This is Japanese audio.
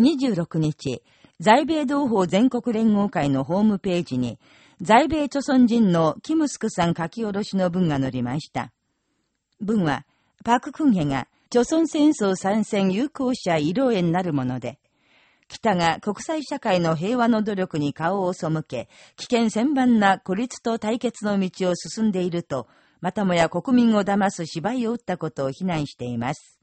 26日、在米同胞全国連合会のホームページに、在米著村人のキムスクさん書き下ろしの文が載りました。文は、パククンヘが、著村戦争参戦有効者慰労園なるもので、北が国際社会の平和の努力に顔を背け、危険千万な孤立と対決の道を進んでいると、またもや国民を騙す芝居を打ったことを非難しています。